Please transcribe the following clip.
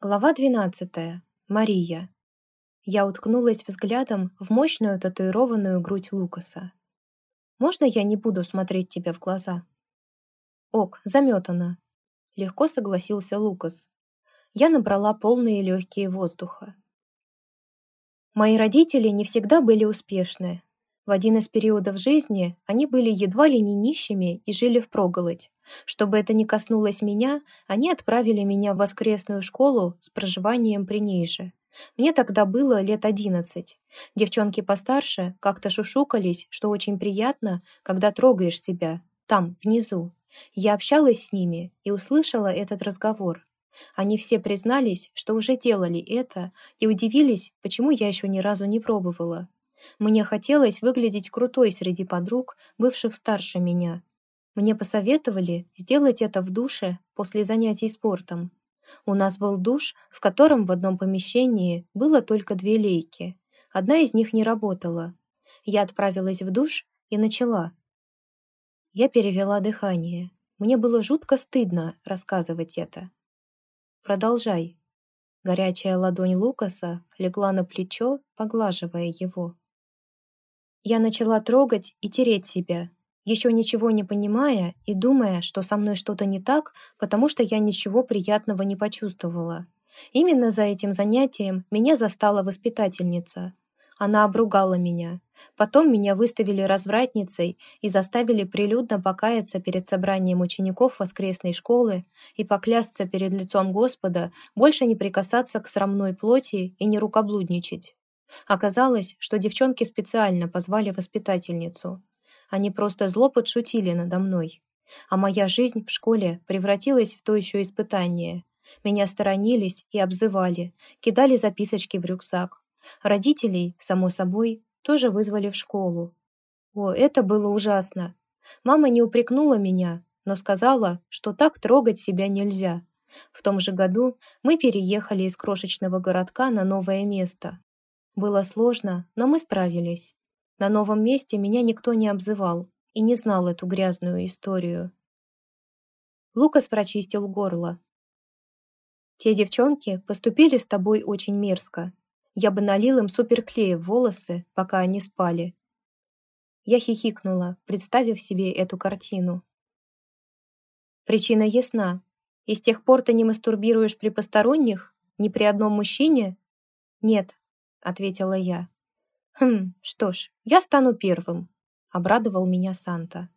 Глава 12. Мария. Я уткнулась взглядом в мощную татуированную грудь Лукаса. «Можно я не буду смотреть тебе в глаза?» «Ок, заметано», — легко согласился Лукас. Я набрала полные легкие воздуха. Мои родители не всегда были успешны. В один из периодов жизни они были едва ли не нищими и жили впроголодь. Чтобы это не коснулось меня, они отправили меня в воскресную школу с проживанием при ней же. Мне тогда было лет одиннадцать. Девчонки постарше как-то шушукались, что очень приятно, когда трогаешь себя, там, внизу. Я общалась с ними и услышала этот разговор. Они все признались, что уже делали это, и удивились, почему я еще ни разу не пробовала. Мне хотелось выглядеть крутой среди подруг, бывших старше меня, мне посоветовали сделать это в душе после занятий спортом. У нас был душ, в котором в одном помещении было только две лейки. Одна из них не работала. Я отправилась в душ и начала. Я перевела дыхание. Мне было жутко стыдно рассказывать это. «Продолжай». Горячая ладонь Лукаса легла на плечо, поглаживая его. Я начала трогать и тереть себя, еще ничего не понимая и думая, что со мной что-то не так, потому что я ничего приятного не почувствовала. Именно за этим занятием меня застала воспитательница. Она обругала меня. Потом меня выставили развратницей и заставили прилюдно покаяться перед собранием учеников воскресной школы и поклясться перед лицом Господа больше не прикасаться к срамной плоти и не рукоблудничать. Оказалось, что девчонки специально позвали воспитательницу. Они просто зло подшутили надо мной. А моя жизнь в школе превратилась в то еще испытание. Меня сторонились и обзывали, кидали записочки в рюкзак. Родителей, само собой, тоже вызвали в школу. О, это было ужасно. Мама не упрекнула меня, но сказала, что так трогать себя нельзя. В том же году мы переехали из крошечного городка на новое место. Было сложно, но мы справились. На новом месте меня никто не обзывал и не знал эту грязную историю. Лукас прочистил горло. «Те девчонки поступили с тобой очень мерзко. Я бы налил им суперклея в волосы, пока они спали». Я хихикнула, представив себе эту картину. «Причина ясна. И с тех пор ты не мастурбируешь при посторонних? Ни при одном мужчине?» «Нет», — ответила я. «Хм, что ж, я стану первым», — обрадовал меня Санта.